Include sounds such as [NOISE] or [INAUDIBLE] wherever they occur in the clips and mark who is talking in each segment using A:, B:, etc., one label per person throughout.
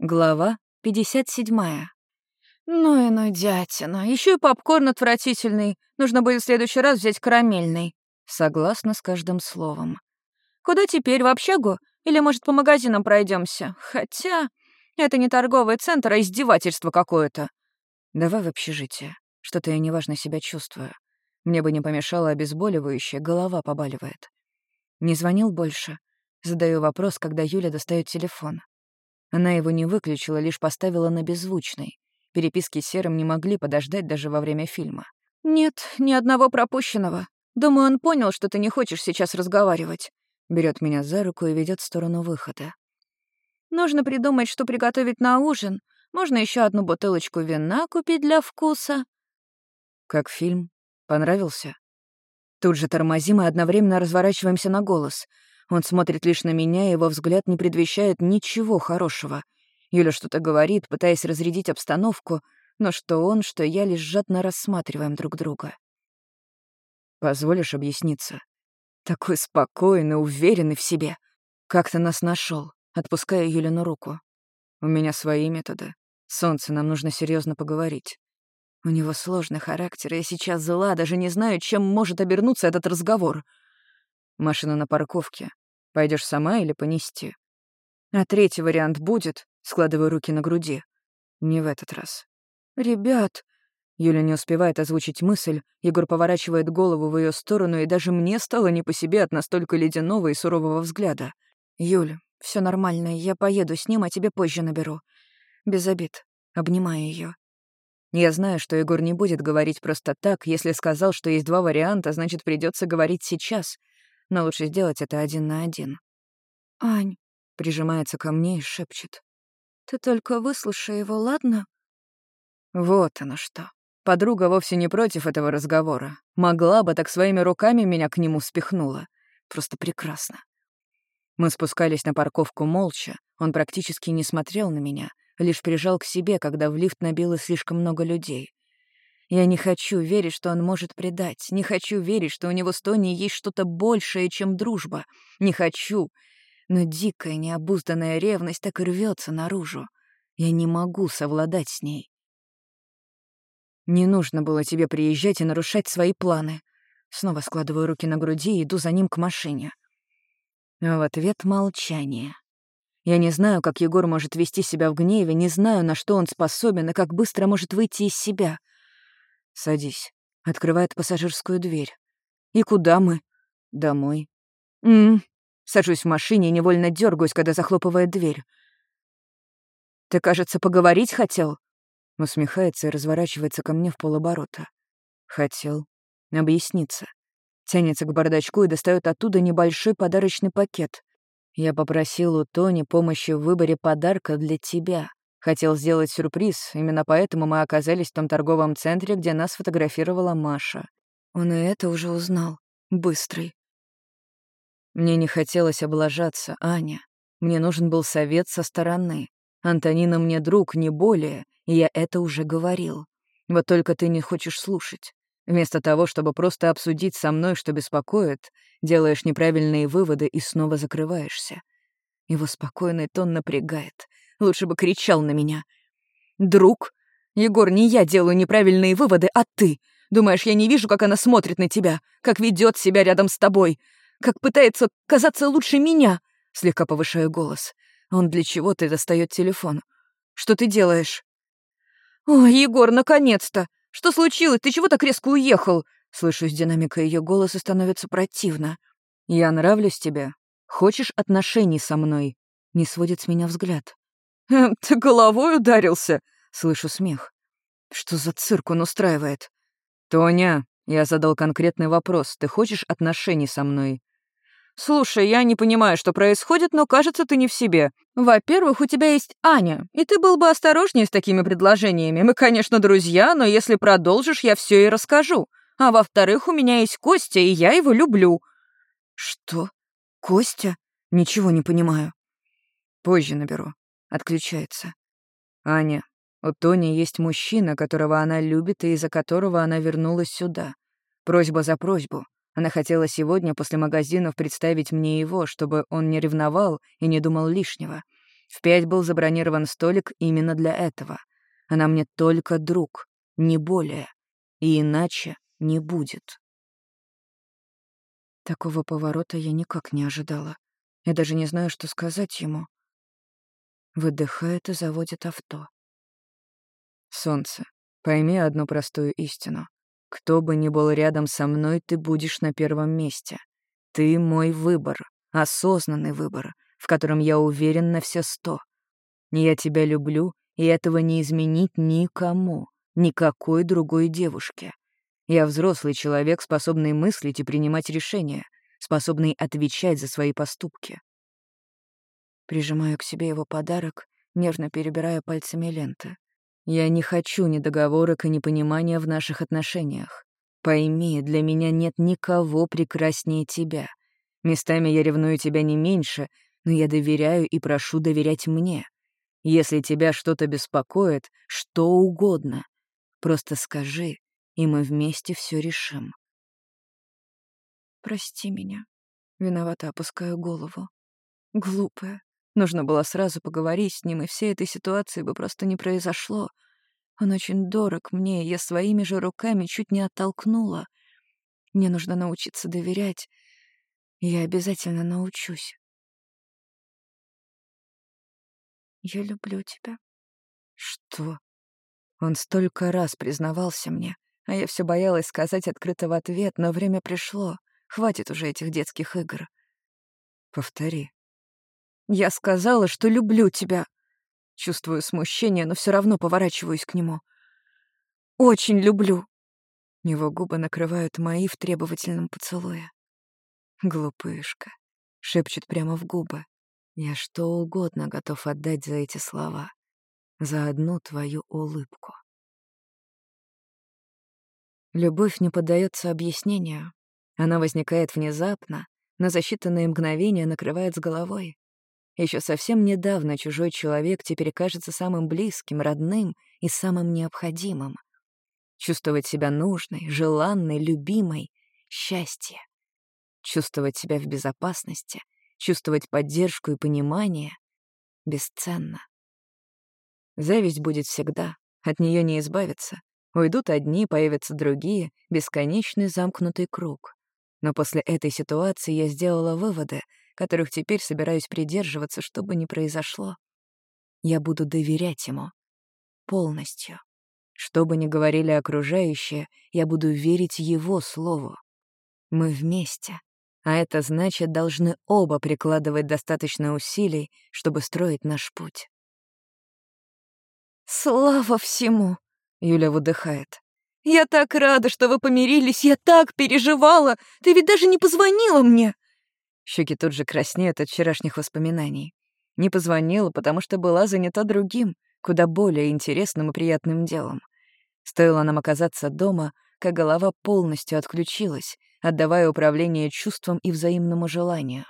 A: Глава 57.
B: Ну и ну, дятина. Еще и попкорн отвратительный. Нужно будет в следующий раз взять карамельный.
A: Согласна с каждым словом.
B: Куда теперь, в общагу? Или, может, по магазинам пройдемся? Хотя... Это не торговый центр, а издевательство какое-то.
A: Давай в общежитие. Что-то я неважно себя чувствую. Мне бы не помешало обезболивающее, голова побаливает. Не звонил больше. Задаю вопрос, когда Юля достает телефон. Она его не выключила, лишь поставила на беззвучный. Переписки с Серым не могли подождать даже во время фильма.
B: «Нет, ни одного пропущенного. Думаю, он понял, что ты не хочешь сейчас разговаривать».
A: Берет меня за руку и ведет в сторону выхода.
B: «Нужно придумать, что приготовить на ужин. Можно еще одну бутылочку вина купить для вкуса».
A: «Как фильм? Понравился?» Тут же тормозим и одновременно разворачиваемся на голос — он смотрит лишь на меня, и его взгляд не предвещает ничего хорошего. Юля что-то говорит, пытаясь разрядить обстановку, но что он, что я лишь жадно рассматриваем друг друга. «Позволишь объясниться?» Такой спокойный, уверенный в себе. Как ты нас нашел? Отпуская Юлину руку. У меня свои методы. Солнце, нам нужно серьезно поговорить. У него сложный характер, я сейчас зла, даже не знаю, чем может обернуться этот разговор. Машина на парковке. Пойдешь сама или понести? А третий вариант будет, складывая руки на груди. Не в этот раз.
B: «Ребят...»
A: Юля не успевает озвучить мысль, Егор поворачивает голову в ее сторону, и даже мне стало не по себе от настолько ледяного и сурового взгляда. «Юля, все нормально, я поеду с ним, а тебе позже наберу. Без обид. Обнимаю ее. Я знаю, что Егор не будет говорить просто так, если сказал, что есть два варианта, значит, придется говорить сейчас но лучше сделать это один на один.
B: «Ань», —
A: прижимается ко мне и шепчет.
B: «Ты только выслушай его, ладно?»
A: Вот оно что. Подруга вовсе не против этого разговора. Могла бы, так своими руками меня к нему спихнула. Просто прекрасно. Мы спускались на парковку молча. Он практически не смотрел на меня, лишь прижал к себе, когда в лифт набило слишком много людей. Я не хочу верить, что он может предать. Не хочу верить, что у него с Тони есть что-то большее, чем дружба. Не хочу. Но дикая, необузданная ревность так и рвется наружу. Я не могу совладать с ней. Не нужно было тебе приезжать и нарушать свои планы. Снова складываю руки на груди и иду за ним к машине. В ответ молчание. Я не знаю, как Егор может вести себя в гневе, не знаю, на что он способен и как быстро может выйти из себя. «Садись». Открывает пассажирскую дверь. «И куда мы?» «Домой». «М-м». Сажусь в машине и невольно дергаюсь, когда захлопывает дверь. «Ты, кажется, поговорить хотел?» Усмехается и разворачивается ко мне в полоборота. «Хотел. Объясниться». Тянется к бардачку и достает оттуда небольшой подарочный пакет. Я попросил у Тони помощи в выборе подарка для тебя. Хотел сделать сюрприз, именно поэтому мы оказались в том торговом центре, где нас фотографировала Маша. Он и это уже узнал. Быстрый. Мне не хотелось облажаться, Аня. Мне нужен был совет со стороны. Антонина мне друг, не более, и я это уже говорил. Вот только ты не хочешь слушать. Вместо того, чтобы просто обсудить со мной, что беспокоит, делаешь неправильные выводы и снова закрываешься. Его спокойный тон напрягает. Лучше бы кричал на меня. «Друг? Егор, не я делаю неправильные выводы, а ты. Думаешь, я не вижу, как она смотрит на тебя, как ведет себя рядом с тобой, как пытается казаться лучше меня?» Слегка повышаю голос. Он для чего-то достает телефон. «Что ты делаешь?» «О, Егор, наконец-то! Что случилось? Ты чего так резко уехал?» Слышу из динамика ее голос и становится противно. «Я нравлюсь тебе. Хочешь отношений со мной?» Не сводит с меня взгляд. «Эм, «Ты головой ударился?» — слышу смех. «Что за цирк он устраивает?» «Тоня, я задал конкретный вопрос. Ты хочешь отношений со мной?» «Слушай, я не понимаю, что происходит, но кажется, ты не в себе. Во-первых, у тебя есть Аня, и ты был бы осторожнее с такими предложениями. Мы, конечно, друзья, но если продолжишь, я все и расскажу. А во-вторых, у меня есть Костя, и я его люблю». «Что? Костя? Ничего не понимаю». «Позже наберу. Отключается. Аня, у Тони есть мужчина, которого она любит и из-за которого она вернулась сюда. Просьба за просьбу. Она хотела сегодня после магазинов представить мне его, чтобы он не ревновал и не думал лишнего. В пять был забронирован столик именно для этого. Она мне только друг, не более. И иначе не будет. Такого поворота я никак не ожидала. Я даже не знаю, что сказать ему. Выдыхает и заводит авто. Солнце, пойми одну простую истину. Кто бы ни был рядом со мной, ты будешь на первом месте. Ты мой выбор, осознанный выбор, в котором я уверен на все сто. Я тебя люблю, и этого не изменить никому, никакой другой девушке. Я взрослый человек, способный мыслить и принимать решения, способный отвечать за свои поступки. Прижимаю к себе его подарок, нервно перебирая пальцами ленты. Я не хочу ни договорок и ни понимания в наших отношениях. Пойми, для меня нет никого прекраснее тебя. Местами я ревную тебя не меньше, но я доверяю и прошу доверять мне. Если тебя что-то беспокоит, что угодно, просто скажи, и мы вместе все решим. Прости меня. Виновато опускаю голову. Глупая. Нужно было сразу поговорить с ним, и всей этой ситуации бы просто не произошло. Он очень дорог мне, и я своими же руками чуть не оттолкнула. Мне нужно научиться доверять, я обязательно научусь. «Я люблю тебя». «Что?» Он столько раз признавался мне, а я все боялась сказать открыто в ответ, но время пришло. Хватит уже этих детских игр. Повтори. Я сказала, что люблю тебя. Чувствую смущение, но все равно поворачиваюсь к нему. Очень люблю. Его губы накрывают мои в требовательном поцелуе. Глупышка. Шепчет прямо в губы. Я что угодно готов отдать за эти слова. За одну твою улыбку. Любовь не поддается объяснению. Она возникает внезапно, но за считанные мгновения накрывает с головой. Еще совсем недавно чужой человек теперь кажется самым близким, родным и самым необходимым. Чувствовать себя нужной, желанной, любимой — счастье. Чувствовать себя в безопасности, чувствовать поддержку и понимание — бесценно. Зависть будет всегда, от нее не избавиться. Уйдут одни, появятся другие, бесконечный замкнутый круг. Но после этой ситуации я сделала выводы, которых теперь собираюсь придерживаться, что бы ни произошло. Я буду доверять ему. Полностью. Что бы ни говорили окружающие, я буду верить его слову. Мы вместе. А это значит, должны оба прикладывать достаточно усилий, чтобы строить наш путь. «Слава всему!» Юля выдыхает. «Я так рада, что вы помирились, я так переживала! Ты ведь даже не позвонила мне!» Щеки тут же краснеют от вчерашних воспоминаний. Не позвонила, потому что была занята другим, куда более интересным и приятным делом. Стоило нам оказаться дома, как голова полностью отключилась, отдавая управление чувством и взаимному желанию.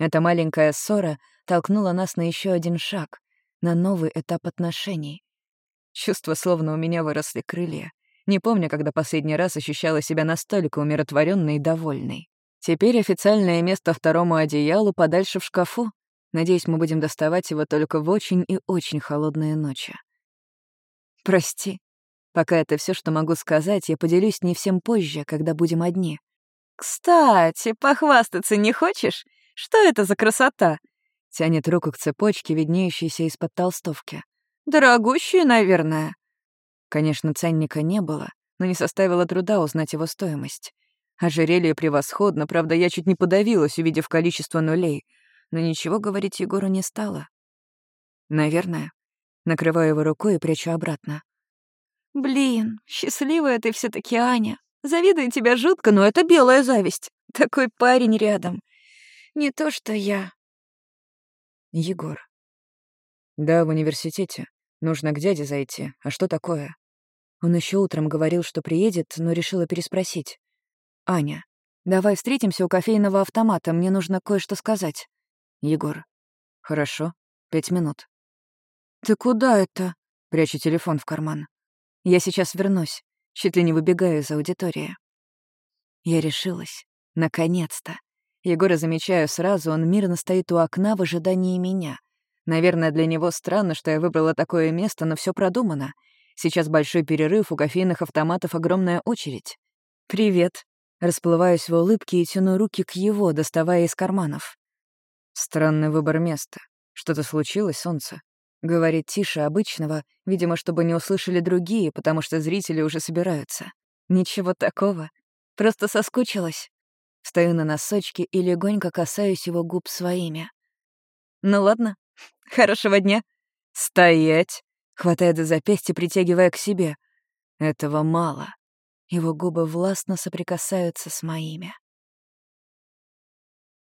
A: Эта маленькая ссора толкнула нас на еще один шаг, на новый этап отношений. Чувства словно у меня выросли крылья. Не помню, когда последний раз ощущала себя настолько умиротворенной и довольной. Теперь официальное место второму одеялу подальше в шкафу. Надеюсь, мы будем доставать его только в очень и очень холодные ночи. Прости. Пока это все, что могу сказать, я поделюсь не всем позже, когда будем одни. «Кстати, похвастаться не хочешь? Что это за красота?» Тянет руку к цепочке, виднеющейся из-под толстовки. Дорогущие, наверное. Конечно, ценника не было, но не составило труда узнать его стоимость. Ожерелье превосходно, правда, я чуть не подавилась, увидев количество нулей, но ничего говорить Егору не стало. Наверное. Накрываю его рукой и прячу обратно. «Блин, счастливая ты все таки Аня. Завидую тебя жутко, но это белая зависть. Такой парень рядом. Не то что я». Егор. Да, в университете. Нужно к дяде зайти. А что такое? Он еще утром говорил, что приедет, но решила переспросить. Аня, давай встретимся у кофейного автомата, мне нужно кое-что сказать. Егор. Хорошо. Пять минут. Ты куда это? Прячу телефон в карман. Я сейчас вернусь. Чуть ли не выбегаю из аудитории. Я решилась. Наконец-то. Егора замечаю сразу, он мирно стоит у окна в ожидании меня. Наверное, для него странно, что я выбрала такое место, но все продумано. Сейчас большой перерыв, у кофейных автоматов огромная очередь. «Привет». Расплываюсь в улыбке и тяну руки к его, доставая из карманов. Странный выбор места. Что-то случилось, солнце? Говорит тише обычного, видимо, чтобы не услышали другие, потому что зрители уже собираются. Ничего такого. Просто соскучилась. Стою на носочки и легонько касаюсь его губ своими. Ну ладно, [LAUGHS] хорошего дня. Стоять! Хватает за запястье, притягивая к себе. Этого мало. Его губы властно соприкасаются с моими.